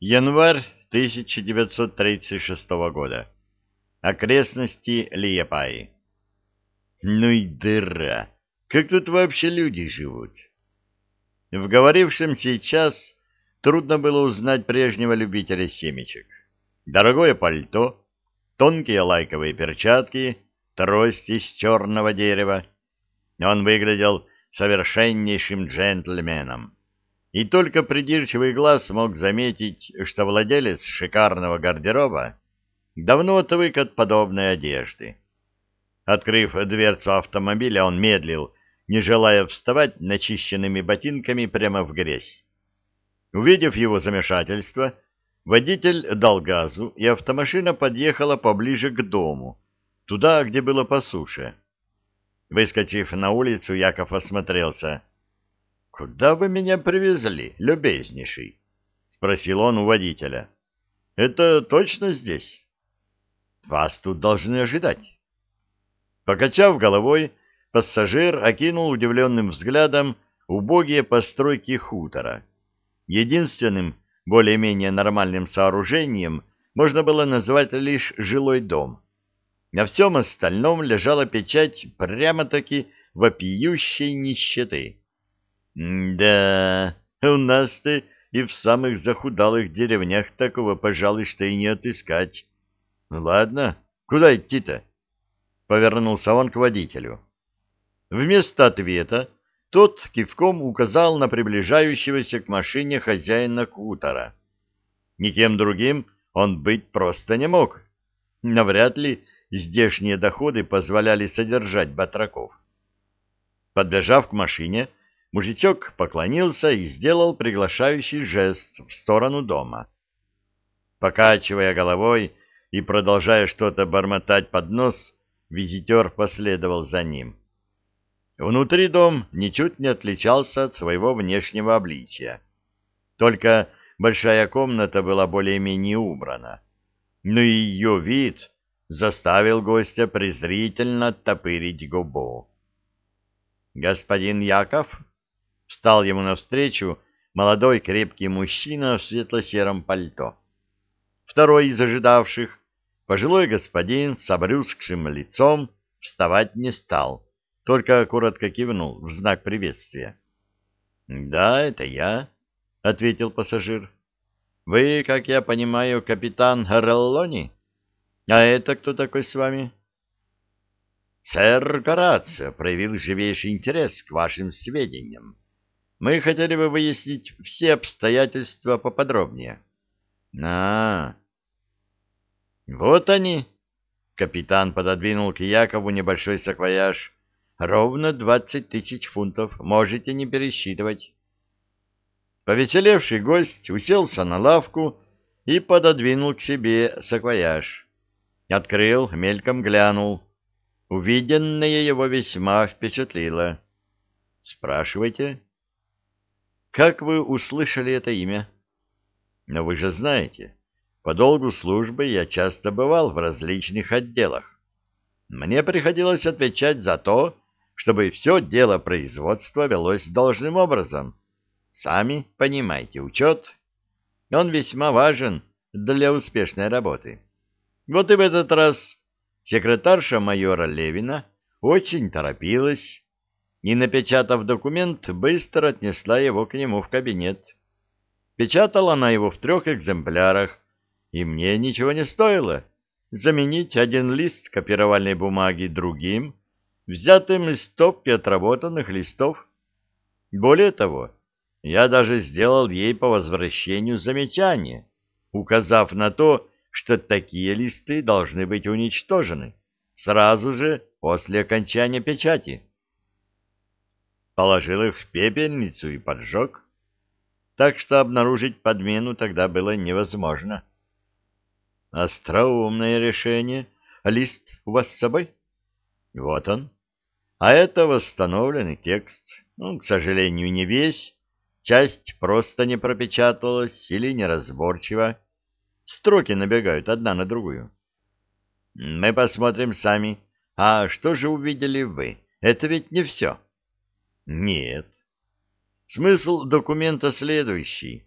Январь 1936 года. Окрестности Лиепаи. Ну и дыра! Как тут вообще люди живут? В говорившем сейчас трудно было узнать прежнего любителя семечек. Дорогое пальто, тонкие лайковые перчатки, трость из черного дерева. Он выглядел совершеннейшим джентльменом. И только придирчивый глаз мог заметить, что владелец шикарного гардероба давно отвык от подобной одежды. Открыв дверцу автомобиля, он медлил, не желая вставать начищенными ботинками прямо в грязь. Увидев его замешательство, водитель дал газу, и автомашина подъехала поближе к дому, туда, где было по суше. Выскочив на улицу, Яков осмотрелся. — Куда вы меня привезли, любезнейший? — спросил он у водителя. — Это точно здесь? — Вас тут должны ожидать. Покачав головой, пассажир окинул удивленным взглядом убогие постройки хутора. Единственным, более-менее нормальным сооружением можно было назвать лишь жилой дом. На всем остальном лежала печать прямо-таки вопиющей нищеты. «Да, у нас-то и в самых захудалых деревнях такого, пожалуй, что и не отыскать. Ладно, куда идти-то?» Повернулся он к водителю. Вместо ответа тот кивком указал на приближающегося к машине хозяина кутора. Никем другим он быть просто не мог. Навряд ли здешние доходы позволяли содержать батраков. Подбежав к машине, Мужичок поклонился и сделал приглашающий жест в сторону дома. Покачивая головой и продолжая что-то бормотать под нос, визитер последовал за ним. Внутри дом ничуть не отличался от своего внешнего обличия. Только большая комната была более-менее убрана. Но ее вид заставил гостя презрительно оттопырить губу. «Господин Яков?» Встал ему навстречу молодой крепкий мужчина в светло-сером пальто. Второй из ожидавших, пожилой господин с обрюзгшим лицом, вставать не стал, только коротко кивнул в знак приветствия. — Да, это я, — ответил пассажир. — Вы, как я понимаю, капитан Гареллони? А это кто такой с вами? — Сэр Горацио проявил живейший интерес к вашим сведениям. Мы хотели бы выяснить все обстоятельства поподробнее. А, вот они. Капитан пододвинул к Якову небольшой саквояж. Ровно двадцать тысяч фунтов. Можете не пересчитывать. Повеселевший гость уселся на лавку и пододвинул к себе саквояж. Открыл, мельком глянул. Увиденное его весьма впечатлило. «Спрашивайте». Как вы услышали это имя? Но вы же знаете, по долгу службы я часто бывал в различных отделах. Мне приходилось отвечать за то, чтобы все дело производства велось должным образом. Сами понимаете, учет, он весьма важен для успешной работы. Вот и в этот раз секретарша майора Левина очень торопилась, и, напечатав документ, быстро отнесла его к нему в кабинет. Печатала она его в трех экземплярах, и мне ничего не стоило заменить один лист копировальной бумаги другим, взятым из стопки отработанных листов. Более того, я даже сделал ей по возвращению замечание, указав на то, что такие листы должны быть уничтожены сразу же после окончания печати положил их в пепельницу и поджег. Так что обнаружить подмену тогда было невозможно. Остроумное решение. Лист у вас с собой? Вот он. А это восстановленный текст. Ну, к сожалению, не весь. Часть просто не пропечаталась или неразборчиво. Строки набегают одна на другую. Мы посмотрим сами. А что же увидели вы? Это ведь не все. Нет. Смысл документа следующий.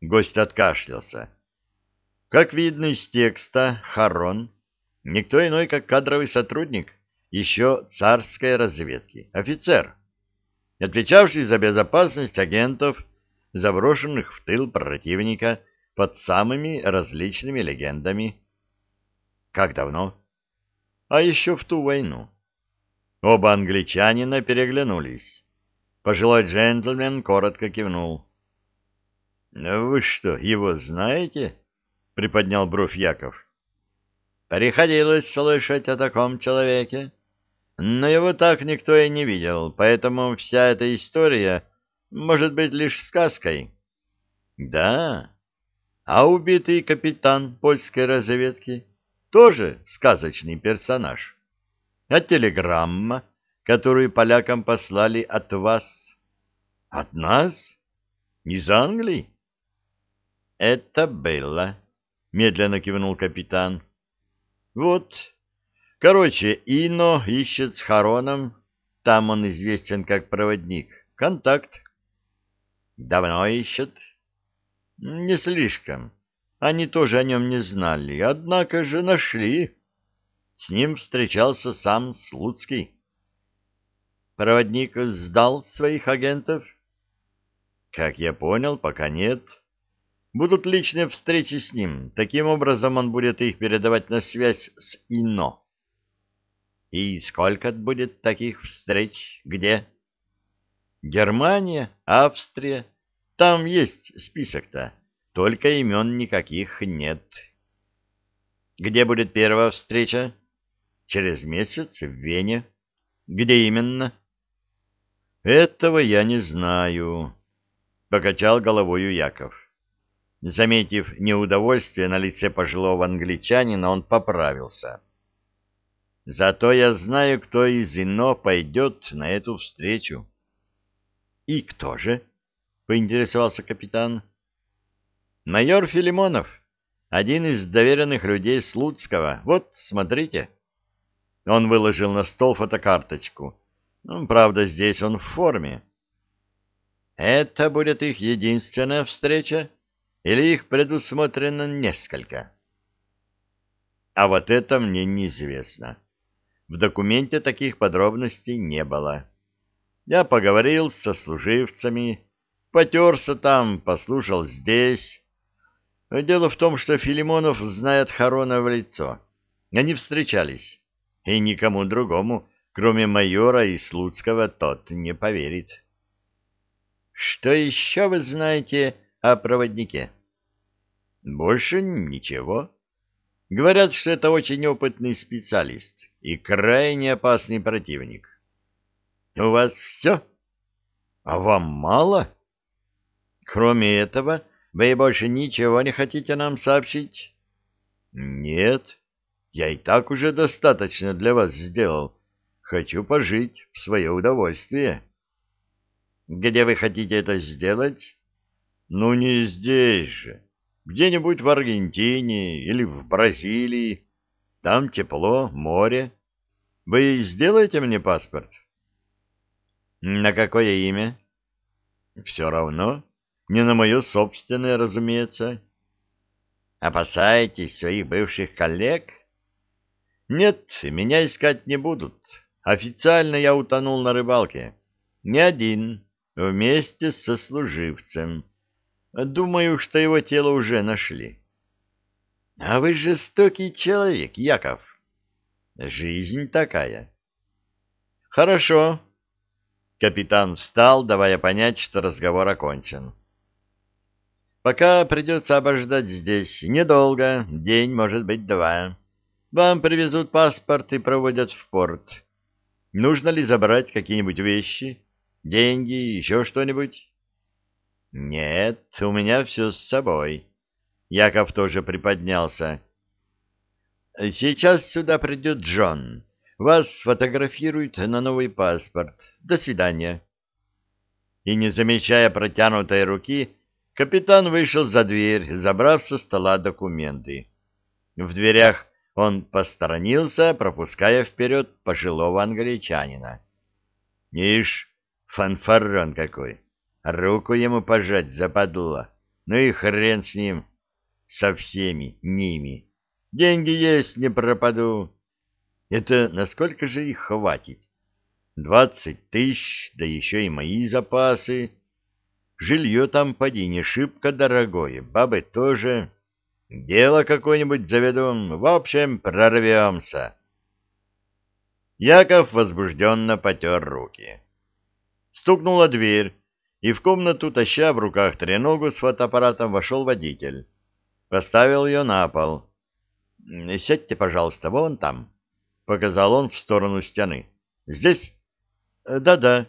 Гость откашлялся. Как видно из текста, Харон — никто иной, как кадровый сотрудник, еще царской разведки, офицер, отвечавший за безопасность агентов, заброшенных в тыл противника под самыми различными легендами. Как давно? А еще в ту войну. Оба англичанина переглянулись. Пожилой джентльмен коротко кивнул. — Вы что, его знаете? — приподнял бровь Яков. — Приходилось слышать о таком человеке. Но его так никто и не видел, поэтому вся эта история может быть лишь сказкой. — Да? А убитый капитан польской разведки тоже сказочный персонаж. А телеграмма, которую полякам послали от вас? От нас? Из Англии? Это было, медленно кивнул капитан. Вот. Короче, Ино ищет с Хароном, там он известен как проводник, контакт. Давно ищет? Не слишком. Они тоже о нем не знали, однако же нашли. С ним встречался сам Слуцкий. Проводник сдал своих агентов? Как я понял, пока нет. Будут личные встречи с ним. Таким образом он будет их передавать на связь с ИНО. И сколько будет таких встреч? Где? Германия, Австрия. Там есть список-то. Только имен никаких нет. Где будет первая встреча? Через месяц в Вене. Где именно? Этого я не знаю, покачал головою Яков. Заметив неудовольствие на лице пожилого англичанина, он поправился. Зато я знаю, кто из ино пойдет на эту встречу. И кто же? поинтересовался капитан. Майор Филимонов, один из доверенных людей Слуцкого. Вот, смотрите. Он выложил на стол фотокарточку. Ну, правда, здесь он в форме. Это будет их единственная встреча? Или их предусмотрено несколько? А вот это мне неизвестно. В документе таких подробностей не было. Я поговорил со служивцами, потерся там, послушал здесь, Дело в том, что Филимонов знает Харона в лицо. Они встречались, и никому другому, кроме майора и Слуцкого, тот не поверит. Что еще вы знаете о проводнике? Больше ничего. Говорят, что это очень опытный специалист и крайне опасный противник. У вас все? А вам мало? Кроме этого, вы больше ничего не хотите нам сообщить? Нет, я и так уже достаточно для вас сделал. Хочу пожить в свое удовольствие. Где вы хотите это сделать? Ну, не здесь же. Где-нибудь в Аргентине или в Бразилии. Там тепло, море. Вы сделаете мне паспорт? На какое имя? Все равно. Не на мое собственное, разумеется. Опасаетесь своих бывших коллег? Нет, меня искать не будут. Официально я утонул на рыбалке. Не один, вместе со служивцем. Думаю, что его тело уже нашли. А вы жестокий человек, Яков. Жизнь такая. Хорошо. Капитан встал, давая понять, что разговор окончен. Пока придется обождать здесь. Недолго, день, может быть, два. Вам привезут паспорт и проводят в порт. Нужно ли забрать какие-нибудь вещи? Деньги, еще что-нибудь? Нет, у меня все с собой. Яков тоже приподнялся. Сейчас сюда придет Джон. Вас сфотографируют на новый паспорт. До свидания. И, не замечая протянутой руки, Капитан вышел за дверь, забрав со стола документы. В дверях он посторонился, пропуская вперед пожилого англичанина. Ишь, фанфарон какой! Руку ему пожать западло. Ну и хрен с ним, со всеми ними. Деньги есть, не пропаду. Это насколько же их хватит? Двадцать тысяч, да еще и мои запасы. Жилье там, поди, не шибко дорогое, бабы тоже. Дело какое-нибудь заведем, в общем, прорвемся. Яков возбужденно потер руки. Стукнула дверь, и в комнату, таща в руках треногу с фотоаппаратом, вошел водитель. Поставил ее на пол. — Сядьте, пожалуйста, вон там, — показал он в сторону стены. — Здесь? «Да — Да-да,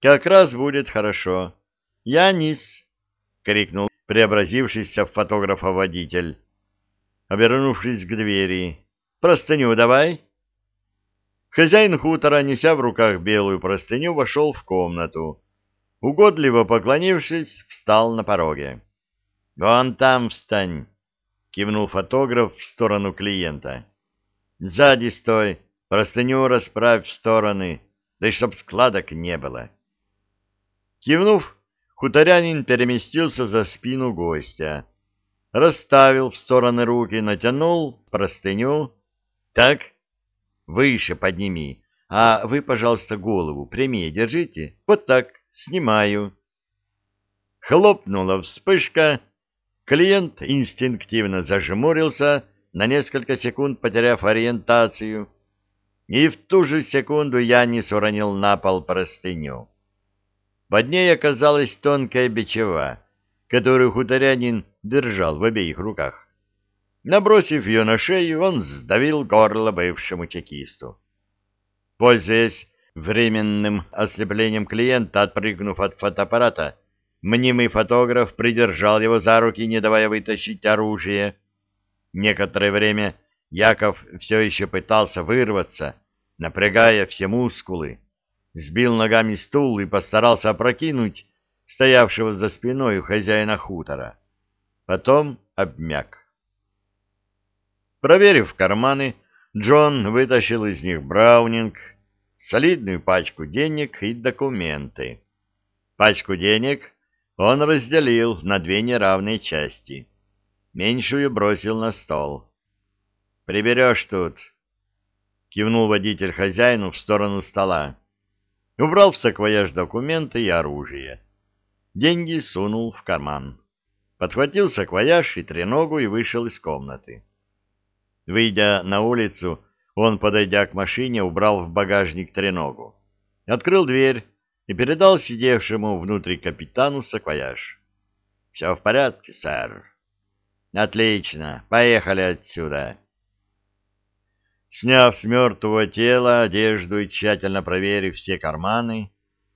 как раз будет хорошо. — Я низ, — крикнул преобразившийся в фотографа водитель. Обернувшись к двери. — Простыню давай. Хозяин хутора, неся в руках белую простыню, вошел в комнату. Угодливо поклонившись, встал на пороге. — Вон там встань, — кивнул фотограф в сторону клиента. — Сзади стой, простыню расправь в стороны, да и чтоб складок не было. Кивнув, хуторянин переместился за спину гостя, расставил в стороны руки, натянул простыню. — Так, выше подними, а вы, пожалуйста, голову прямее держите, вот так. Снимаю. Хлопнула вспышка. Клиент инстинктивно зажмурился, на несколько секунд потеряв ориентацию. И в ту же секунду Янис уронил на пол простыню. Под ней оказалась тонкая бичева, которую хуторянин держал в обеих руках. Набросив ее на шею, он сдавил горло бывшему чекисту. Пользуясь временным ослеплением клиента, отпрыгнув от фотоаппарата, мнимый фотограф придержал его за руки, не давая вытащить оружие. Некоторое время Яков все еще пытался вырваться, напрягая все мускулы, сбил ногами стул и постарался опрокинуть стоявшего за спиной у хозяина хутора. Потом обмяк. Проверив карманы, Джон вытащил из них браунинг, солидную пачку денег и документы. Пачку денег он разделил на две неравные части. Меньшую бросил на стол. «Приберешь тут», — кивнул водитель хозяину в сторону стола. Убрал в саквояж документы и оружие. Деньги сунул в карман. Подхватил саквояж и треногу и вышел из комнаты. Выйдя на улицу, он, подойдя к машине, убрал в багажник треногу, открыл дверь и передал сидевшему внутри капитану саквояж. — Все в порядке, сэр? — Отлично. Поехали отсюда. Сняв с мертвого тела одежду и тщательно проверив все карманы,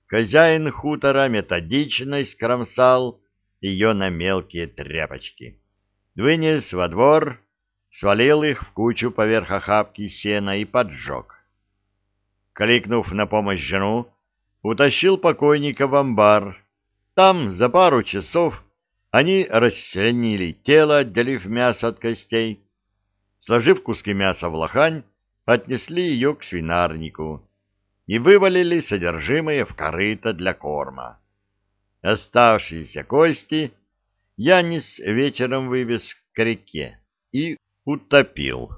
хозяин хутора методично скромсал ее на мелкие тряпочки. Вынес во двор свалил их в кучу поверх охапки сена и поджег. Кликнув на помощь жену, утащил покойника в амбар. Там за пару часов они расчленили тело, отделив мясо от костей. Сложив куски мяса в лохань, отнесли ее к свинарнику и вывалили содержимое в корыто для корма. Оставшиеся кости Янис вечером вывез к реке и утопил.